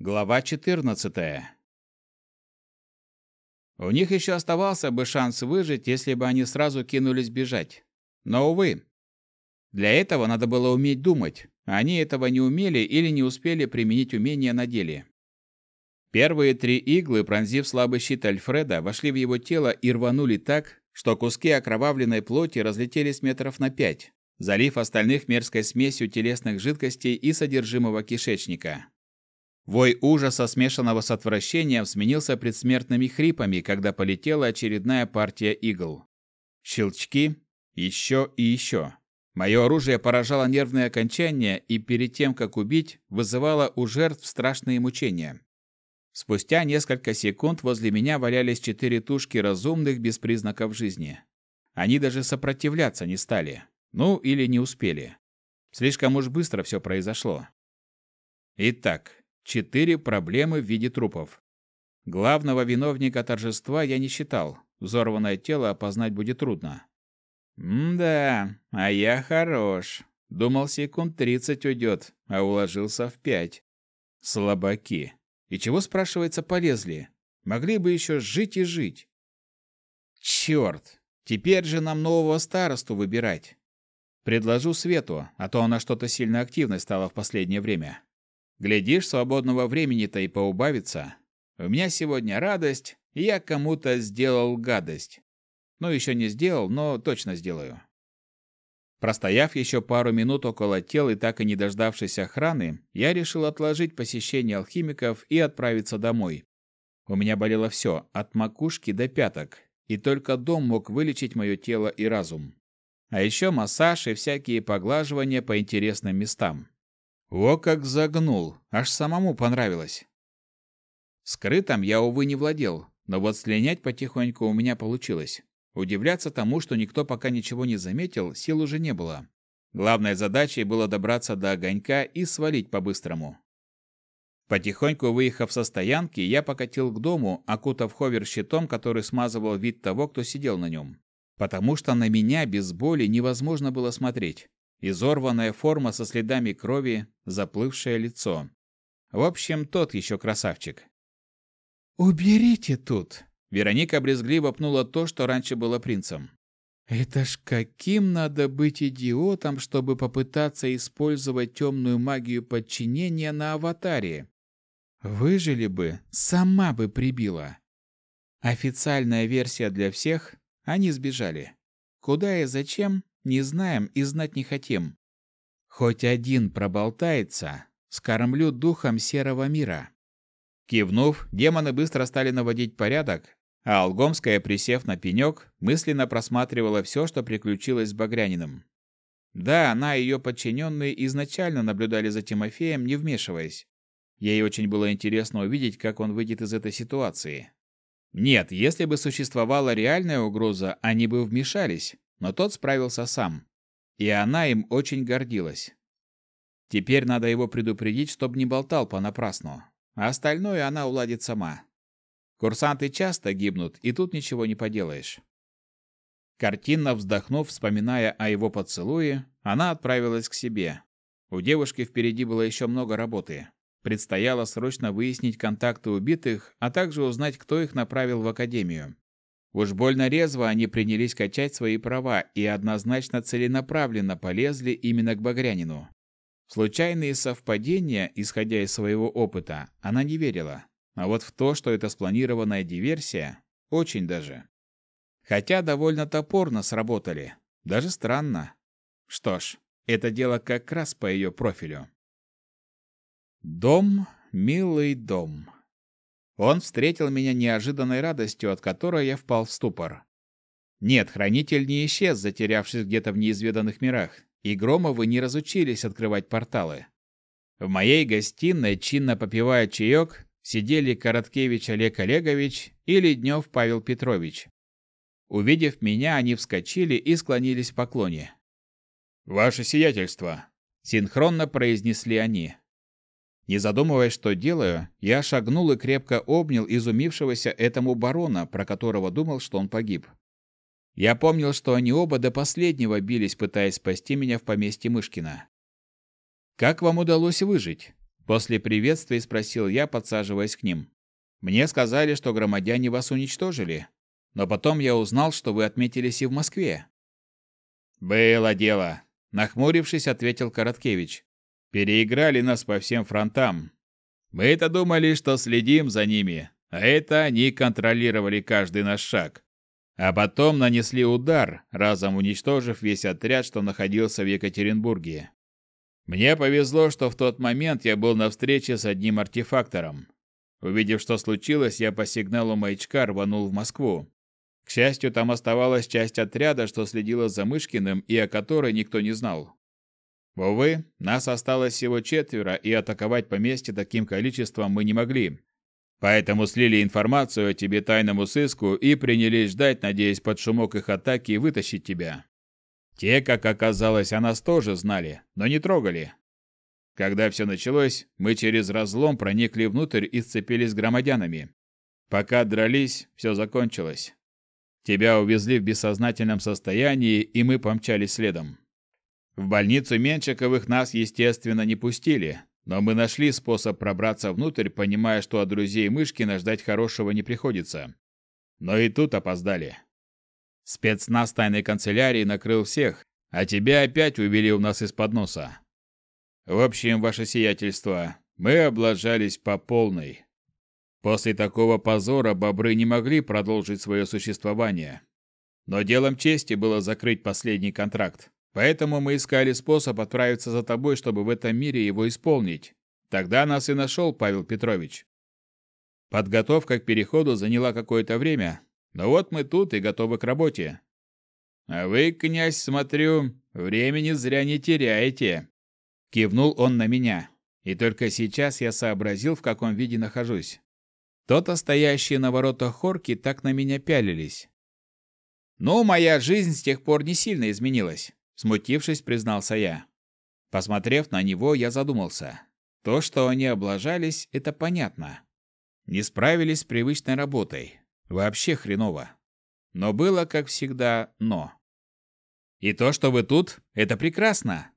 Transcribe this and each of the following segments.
Глава 14. У них еще оставался бы шанс выжить, если бы они сразу кинулись бежать. Но, увы. Для этого надо было уметь думать. Они этого не умели или не успели применить умение на деле. Первые три иглы, пронзив слабый щит Альфреда, вошли в его тело и рванули так, что куски окровавленной плоти разлетелись метров на пять, залив остальных мерзкой смесью телесных жидкостей и содержимого кишечника. Вой ужаса, смешанного с отвращением, сменился предсмертными хрипами, когда полетела очередная партия игл. Щелчки, еще и еще. Мое оружие поражало нервные окончания и перед тем, как убить, вызывало у жертв страшные мучения. Спустя несколько секунд возле меня валялись четыре тушки разумных без признаков жизни. Они даже сопротивляться не стали. Ну, или не успели. Слишком уж быстро все произошло. Итак, четыре проблемы в виде трупов. Главного виновника торжества я не считал. Взорванное тело опознать будет трудно. М-да, а я хорош. Думал, секунд тридцать уйдет, а уложился в пять. Слабаки. И чего, спрашивается, полезли? Могли бы еще жить и жить. Черт! Теперь же нам нового старосту выбирать. Предложу Свету, а то она что-то сильно активной стала в последнее время. Глядишь, свободного времени-то и поубавится. У меня сегодня радость, я кому-то сделал гадость. Ну, еще не сделал, но точно сделаю. Простояв еще пару минут около тел и так и не дождавшись охраны, я решил отложить посещение алхимиков и отправиться домой. У меня болело все, от макушки до пяток, и только дом мог вылечить мое тело и разум. А еще массаж и всякие поглаживания по интересным местам. О, как загнул, аж самому понравилось. Скрытым я, увы, не владел, но вот слинять потихоньку у меня получилось. Удивляться тому, что никто пока ничего не заметил, сил уже не было. Главной задачей было добраться до огонька и свалить по-быстрому. Потихоньку выехав со стоянки, я покатил к дому, окутав ховер щитом, который смазывал вид того, кто сидел на нем. Потому что на меня без боли невозможно было смотреть изорванная форма со следами крови, заплывшее лицо. В общем, тот еще красавчик. «Уберите тут!» Вероника брезгливо пнула то, что раньше было принцем. «Это ж каким надо быть идиотом, чтобы попытаться использовать темную магию подчинения на аватаре? Выжили бы, сама бы прибила. Официальная версия для всех – они сбежали. Куда и зачем, не знаем и знать не хотим. Хоть один проболтается, скормлю духом серого мира. Кивнув, демоны быстро стали наводить порядок, а Алгомская, присев на пенек, мысленно просматривала все, что приключилось с Багряниным. Да, она и ее подчиненные изначально наблюдали за Тимофеем, не вмешиваясь. Ей очень было интересно увидеть, как он выйдет из этой ситуации. Нет, если бы существовала реальная угроза, они бы вмешались, но тот справился сам. И она им очень гордилась. Теперь надо его предупредить, чтобы не болтал понапрасну. А остальное она уладит сама. Курсанты часто гибнут, и тут ничего не поделаешь. Картинно вздохнув, вспоминая о его поцелуе, она отправилась к себе. У девушки впереди было еще много работы. Предстояло срочно выяснить контакты убитых, а также узнать, кто их направил в академию. Уж больно резво они принялись качать свои права и однозначно целенаправленно полезли именно к Багрянину. Случайные совпадения, исходя из своего опыта, она не верила. А вот в то, что это спланированная диверсия, очень даже. Хотя довольно топорно сработали. Даже странно. Что ж, это дело как раз по ее профилю. Дом, милый дом. Он встретил меня неожиданной радостью, от которой я впал в ступор. Нет, хранитель не исчез, затерявшись где-то в неизведанных мирах, и Громовы не разучились открывать порталы. В моей гостиной, чинно попивая чаек, сидели Короткевич Олег Олегович и Леднев Павел Петрович. Увидев меня, они вскочили и склонились в поклоне. «Ваше сиятельство!» – синхронно произнесли они. Не задумываясь, что делаю, я шагнул и крепко обнял изумившегося этому барона, про которого думал, что он погиб. Я помнил, что они оба до последнего бились, пытаясь спасти меня в поместье Мышкина. «Как вам удалось выжить?» После приветствия спросил я, подсаживаясь к ним. Мне сказали, что громадяне вас уничтожили. Но потом я узнал, что вы отметились и в Москве. Было дело, нахмурившись, ответил Короткевич. Переиграли нас по всем фронтам. Мы-то думали, что следим за ними, а это они контролировали каждый наш шаг. А потом нанесли удар, разом уничтожив весь отряд, что находился в Екатеринбурге. Мне повезло, что в тот момент я был на встрече с одним артефактором. Увидев, что случилось, я по сигналу маячка рванул в Москву. К счастью, там оставалась часть отряда, что следила за Мышкиным и о которой никто не знал. Увы, нас осталось всего четверо, и атаковать поместье таким количеством мы не могли. Поэтому слили информацию о тебе тайному сыску и принялись ждать, надеясь под шумок их атаки вытащить тебя. Те, как оказалось, о нас тоже знали, но не трогали. Когда все началось, мы через разлом проникли внутрь и сцепились с громадянами. Пока дрались, все закончилось. Тебя увезли в бессознательном состоянии, и мы помчались следом. В больницу Менчиковых нас, естественно, не пустили, но мы нашли способ пробраться внутрь, понимая, что от друзей Мышкина ждать хорошего не приходится. Но и тут опоздали. Спецназ тайной канцелярии накрыл всех, а тебя опять увели у нас из-под носа. В общем, ваше сиятельство, мы облажались по полной. После такого позора бобры не могли продолжить свое существование. Но делом чести было закрыть последний контракт. Поэтому мы искали способ отправиться за тобой, чтобы в этом мире его исполнить. Тогда нас и нашел Павел Петрович. Подготовка к переходу заняла какое-то время, но вот мы тут и готовы к работе. А вы, князь, смотрю, времени зря не теряете. Кивнул он на меня, и только сейчас я сообразил, в каком виде нахожусь. То-то стоящие на воротах хорки так на меня пялились. Но моя жизнь с тех пор не сильно изменилась, смутившись, признался я. Посмотрев на него, я задумался. То, что они облажались, это понятно. Не справились с привычной работой. Вообще хреново. Но было, как всегда, но. И то, что вы тут, это прекрасно.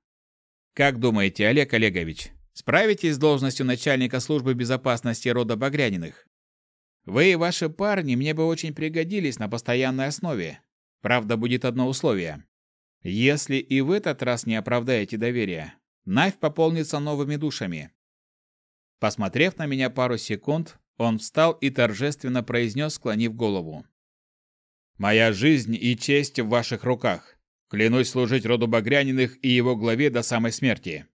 Как думаете, Олег Олегович, справитесь с должностью начальника службы безопасности рода Багряниных? Вы и ваши парни мне бы очень пригодились на постоянной основе. Правда, будет одно условие. Если и в этот раз не оправдаете доверие, Навь пополнится новыми душами. Посмотрев на меня пару секунд, он встал и торжественно произнес, склонив голову. «Моя жизнь и честь в ваших руках. Клянусь служить роду Багряниных и его главе до самой смерти.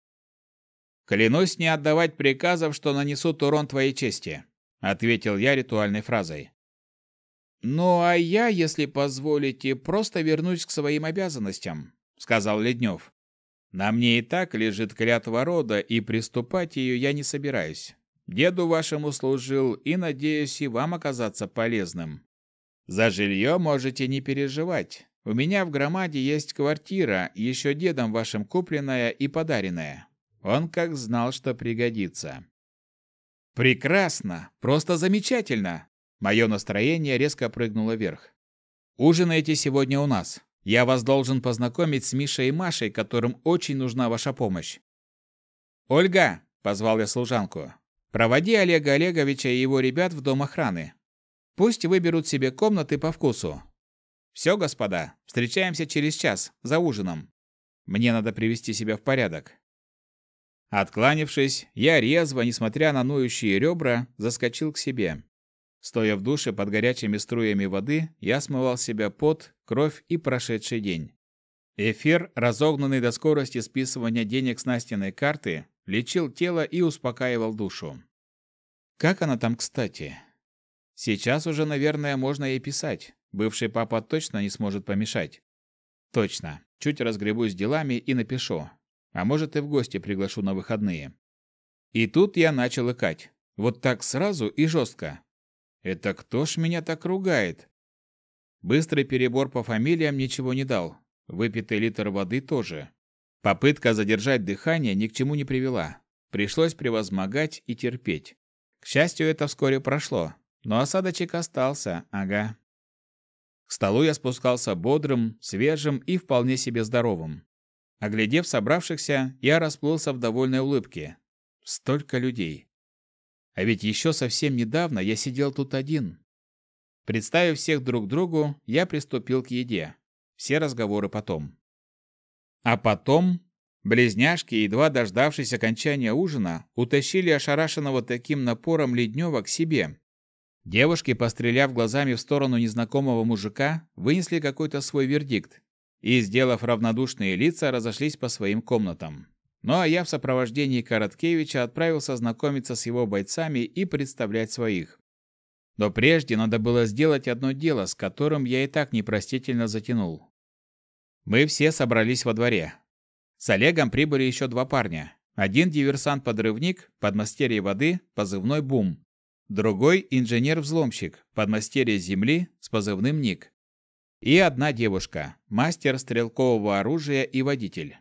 Клянусь не отдавать приказов, что нанесут урон твоей чести», — ответил я ритуальной фразой. «Ну а я, если позволите, просто вернусь к своим обязанностям», — сказал Леднев. «На мне и так лежит клятва рода, и приступать ее я не собираюсь. Деду вашему служил и надеюсь и вам оказаться полезным. За жилье можете не переживать. У меня в громаде есть квартира, еще дедом вашим купленная и подаренная. Он как знал, что пригодится. Прекрасно, просто замечательно. Мое настроение резко прыгнуло вверх. Ужинайте сегодня у нас. Я вас должен познакомить с Мишей и Машей, которым очень нужна ваша помощь. Ольга, позвал я служанку. Проводи Олега Олеговича и его ребят в дом охраны. Пусть выберут себе комнаты по вкусу. Все, господа, встречаемся через час, за ужином. Мне надо привести себя в порядок. Откланившись, я резво, несмотря на ноющие ребра, заскочил к себе. Стоя в душе под горячими струями воды, я смывал себя пот, кровь и прошедший день. Эфир, разогнанный до скорости списывания денег с Настиной карты, лечил тело и успокаивал душу. Как она там, кстати? Сейчас уже, наверное, можно ей писать. Бывший папа точно не сможет помешать. Точно. Чуть разгребусь делами и напишу. А может и в гости приглашу на выходные. И тут я начал икать. Вот так сразу и жестко. Это кто ж меня так ругает? Быстрый перебор по фамилиям ничего не дал. Выпитый литр воды тоже. Попытка задержать дыхание ни к чему не привела. Пришлось превозмогать и терпеть. К счастью, это вскоре прошло, но осадочек остался, ага. К столу я спускался бодрым, свежим и вполне себе здоровым. Оглядев собравшихся, я расплылся в довольной улыбке. Столько людей. А ведь еще совсем недавно я сидел тут один. Представив всех друг другу, я приступил к еде. Все разговоры потом. А потом близняшки, едва дождавшись окончания ужина, утащили ошарашенного таким напором Леднева к себе. Девушки, постреляв глазами в сторону незнакомого мужика, вынесли какой-то свой вердикт и, сделав равнодушные лица, разошлись по своим комнатам. Ну а я в сопровождении Короткевича отправился знакомиться с его бойцами и представлять своих. Но прежде надо было сделать одно дело, с которым я и так непростительно затянул. Мы все собрались во дворе. С Олегом прибыли еще два парня. Один диверсант-подрывник, подмастерье воды, позывной «Бум». Другой инженер-взломщик, подмастерье земли с позывным «Ник». И одна девушка, мастер стрелкового оружия и водитель.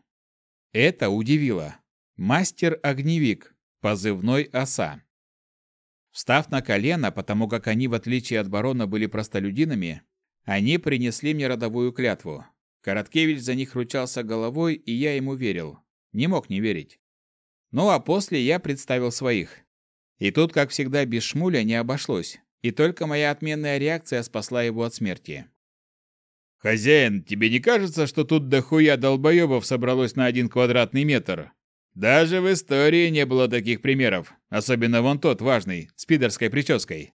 Это удивило. Мастер-огневик, позывной «Оса». Встав на колено, потому как они, в отличие от барона, были простолюдинами, они принесли мне родовую клятву. Короткевич за них ручался головой, и я ему верил. Не мог не верить. Ну а после я представил своих. И тут, как всегда, без шмуля не обошлось, и только моя отменная реакция спасла его от смерти. «Хозяин, тебе не кажется, что тут дохуя долбоебов собралось на один квадратный метр?» Даже в истории не было таких примеров, особенно вон тот важный, с пидорской прической.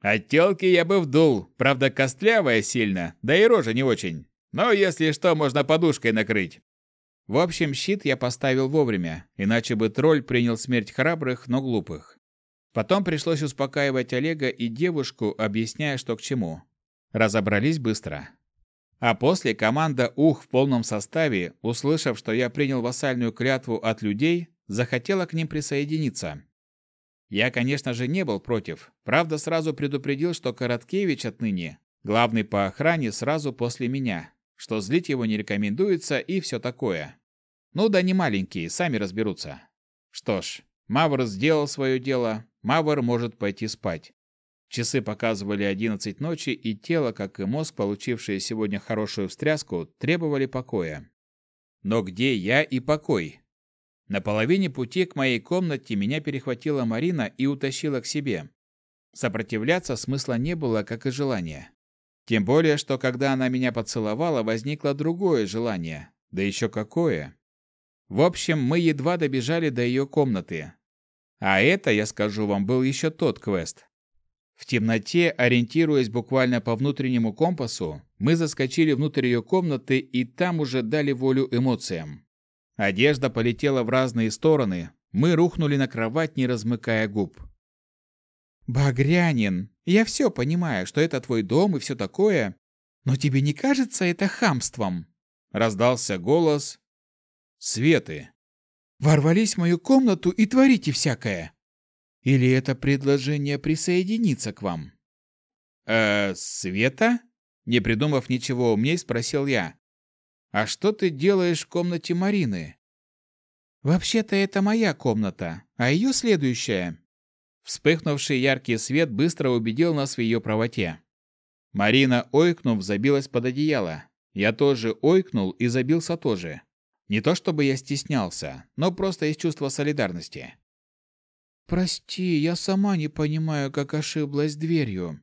От телки я бы вдул, правда костлявая сильно, да и рожа не очень. Но если что, можно подушкой накрыть. В общем, щит я поставил вовремя, иначе бы тролль принял смерть храбрых, но глупых. Потом пришлось успокаивать Олега и девушку, объясняя, что к чему. Разобрались быстро. А после команда УХ в полном составе, услышав, что я принял вассальную клятву от людей, захотела к ним присоединиться. Я, конечно же, не был против. Правда, сразу предупредил, что Короткевич отныне главный по охране сразу после меня, что злить его не рекомендуется и все такое. Ну да не маленькие, сами разберутся. Что ж, Мавр сделал свое дело, Мавр может пойти спать. Часы показывали 11 ночи, и тело, как и мозг, получившие сегодня хорошую встряску, требовали покоя. Но где я и покой? На половине пути к моей комнате меня перехватила Марина и утащила к себе. Сопротивляться смысла не было, как и желания. Тем более, что когда она меня поцеловала, возникло другое желание. Да еще какое! В общем, мы едва добежали до ее комнаты. А это, я скажу вам, был еще тот квест. В темноте, ориентируясь буквально по внутреннему компасу, мы заскочили внутрь ее комнаты и там уже дали волю эмоциям. Одежда полетела в разные стороны, мы рухнули на кровать, не размыкая губ. «Багрянин, я все понимаю, что это твой дом и все такое, но тебе не кажется это хамством?» Раздался голос Светы. «Ворвались в мою комнату и творите всякое. Или это предложение присоединиться к вам? Э, Света? Не придумав ничего умней, спросил я. А что ты делаешь в комнате Марины? Вообще-то это моя комната, а ее следующая. Вспыхнувший яркий свет быстро убедил нас в ее правоте. Марина, ойкнув, забилась под одеяло. Я тоже ойкнул и забился тоже. Не то чтобы я стеснялся, но просто из чувства солидарности. Прости, я сама не понимаю, как ошиблась дверью.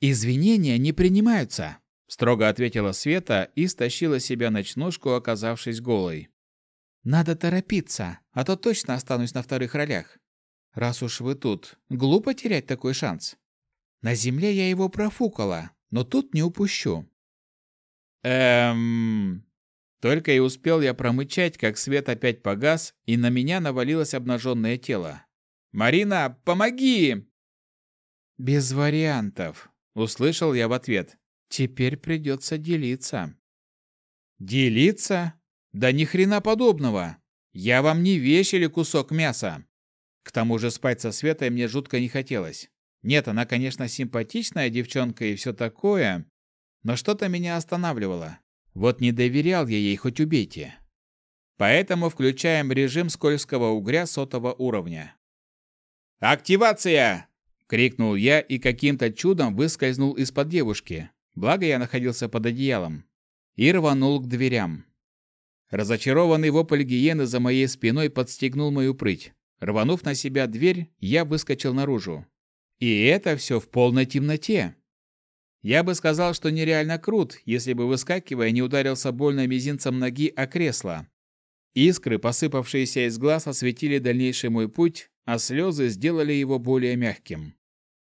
Извинения не принимаются, строго ответила Света и стащила себя ночнушку, оказавшись голой. Надо торопиться, а то точно останусь на вторых ролях. Раз уж вы тут, глупо терять такой шанс. На земле я его профукала, но тут не упущу. Эм, только и успел я промычать, как свет опять погас, и на меня навалилось обнаженное тело. «Марина, помоги!» «Без вариантов», — услышал я в ответ. «Теперь придется делиться». «Делиться? Да ни хрена подобного! Я вам не вещь или кусок мяса!» К тому же спать со Светой мне жутко не хотелось. Нет, она, конечно, симпатичная девчонка и все такое, но что-то меня останавливало. Вот не доверял я ей, хоть убейте. Поэтому включаем режим скользкого угря сотого уровня. «Активация!» — крикнул я и каким-то чудом выскользнул из-под девушки, благо я находился под одеялом, и рванул к дверям. Разочарованный вопль гиены за моей спиной подстегнул мою прыть. Рванув на себя дверь, я выскочил наружу. И это все в полной темноте. Я бы сказал, что нереально крут, если бы, выскакивая, не ударился больно мизинцем ноги о кресло. Искры, посыпавшиеся из глаз, осветили дальнейший мой путь, а слезы сделали его более мягким.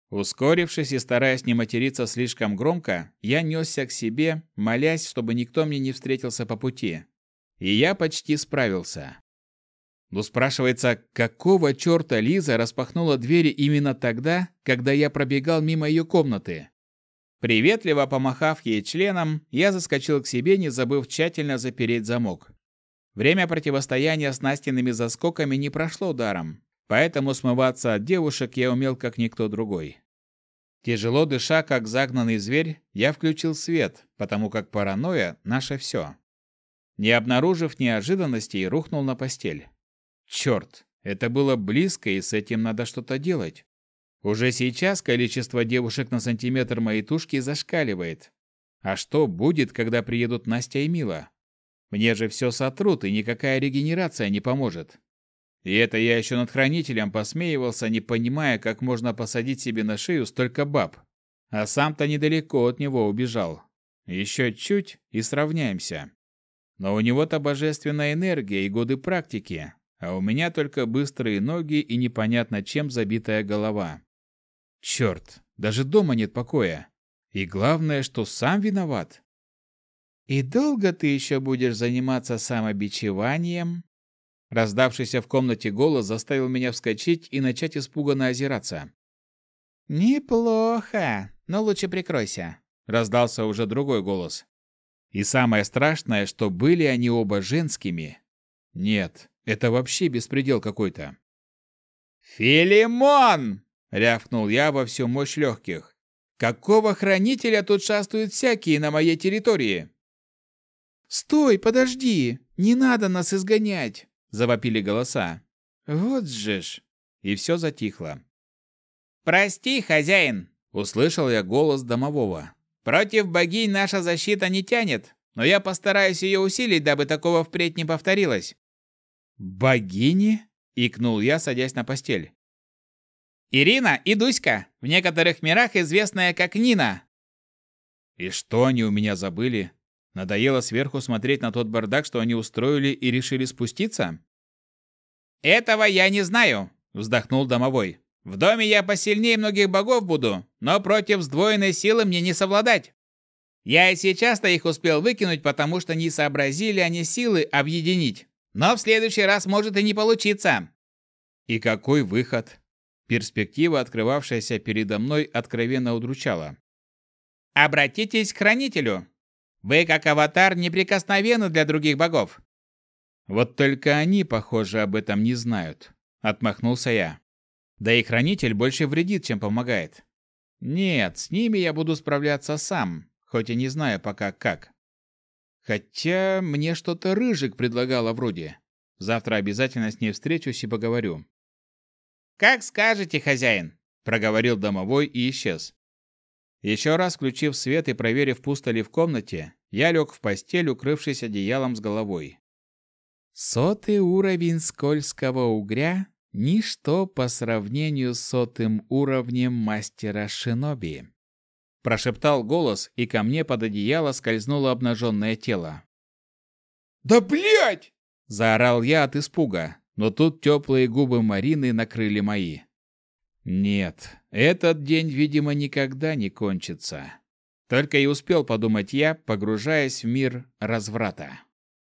Ускорившись и стараясь не материться слишком громко, я несся к себе, молясь, чтобы никто мне не встретился по пути. И я почти справился. Но спрашивается, какого черта Лиза распахнула двери именно тогда, когда я пробегал мимо ее комнаты? Приветливо помахав ей членом, я заскочил к себе, не забыв тщательно запереть замок. Время противостояния с Настиными заскоками не прошло даром, поэтому смываться от девушек я умел как никто другой. Тяжело дыша, как загнанный зверь, я включил свет, потому как паранойя – наше все. Не обнаружив неожиданностей, рухнул на постель. Черт, это было близко, и с этим надо что-то делать. Уже сейчас количество девушек на сантиметр моей тушки зашкаливает. А что будет, когда приедут Настя и Мила? Мне же все сотрут, и никакая регенерация не поможет. И это я еще над хранителем посмеивался, не понимая, как можно посадить себе на шею столько баб. А сам-то недалеко от него убежал. Еще чуть и сравняемся. Но у него-то божественная энергия и годы практики, а у меня только быстрые ноги и непонятно чем забитая голова. Черт, даже дома нет покоя. И главное, что сам виноват. «И долго ты еще будешь заниматься самобичеванием?» Раздавшийся в комнате голос заставил меня вскочить и начать испуганно озираться. «Неплохо, но лучше прикройся», — раздался уже другой голос. И самое страшное, что были они оба женскими. Нет, это вообще беспредел какой-то. «Филимон!» — рявкнул я во всю мощь легких. «Какого хранителя тут шастают всякие на моей территории?» «Стой, подожди! Не надо нас изгонять!» — завопили голоса. «Вот же ж!» И все затихло. «Прости, хозяин!» — услышал я голос домового. «Против богинь наша защита не тянет, но я постараюсь ее усилить, дабы такого впредь не повторилось». «Богини?» — икнул я, садясь на постель. «Ирина и Дуська, в некоторых мирах известная как Нина». «И что они у меня забыли? Надоело сверху смотреть на тот бардак, что они устроили и решили спуститься? «Этого я не знаю», — вздохнул домовой. «В доме я посильнее многих богов буду, но против сдвоенной силы мне не совладать. Я и сейчас-то их успел выкинуть, потому что не сообразили они силы объединить. Но в следующий раз может и не получиться». И какой выход? Перспектива, открывавшаяся передо мной, откровенно удручала. «Обратитесь к хранителю. Вы, как аватар, неприкосновенны для других богов. Вот только они, похоже, об этом не знают, отмахнулся я. Да и хранитель больше вредит, чем помогает. Нет, с ними я буду справляться сам, хоть и не знаю пока как. Хотя мне что-то рыжик предлагала вроде. Завтра обязательно с ней встречусь и поговорю. Как скажете, хозяин, проговорил домовой и исчез. Еще раз включив свет и проверив, пусто ли в комнате, я лег в постель, укрывшись одеялом с головой. Сотый уровень скользкого угря – ничто по сравнению с сотым уровнем мастера шиноби. Прошептал голос, и ко мне под одеяло скользнуло обнаженное тело. «Да блять!» – заорал я от испуга, но тут теплые губы Марины накрыли мои. Нет, этот день, видимо, никогда не кончится. Только и успел подумать я, погружаясь в мир разврата.